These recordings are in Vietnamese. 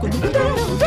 Con un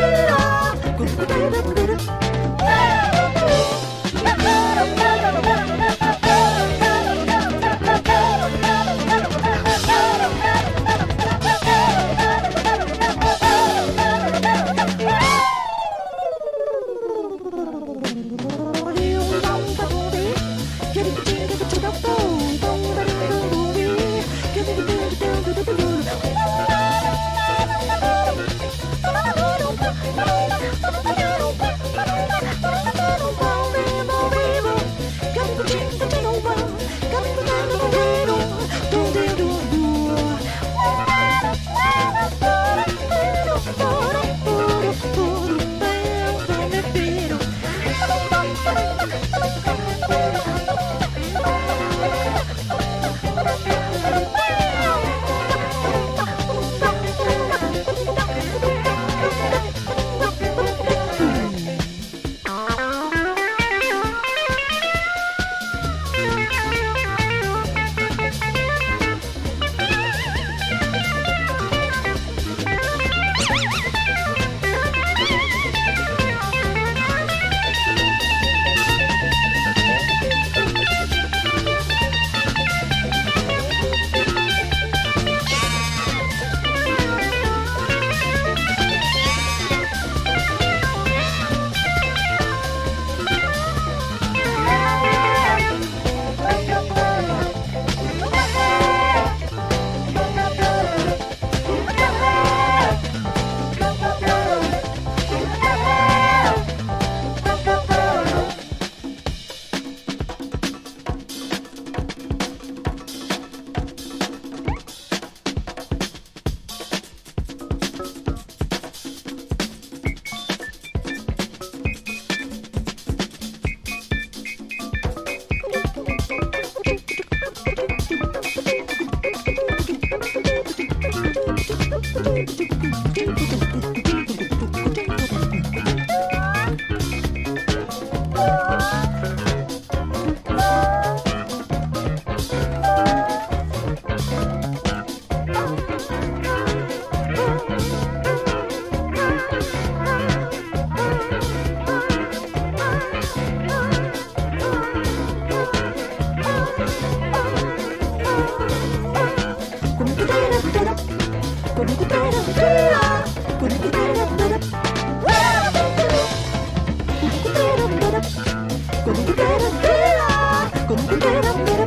ピッ! cũng thế lắm thế à cũng thế lắm thế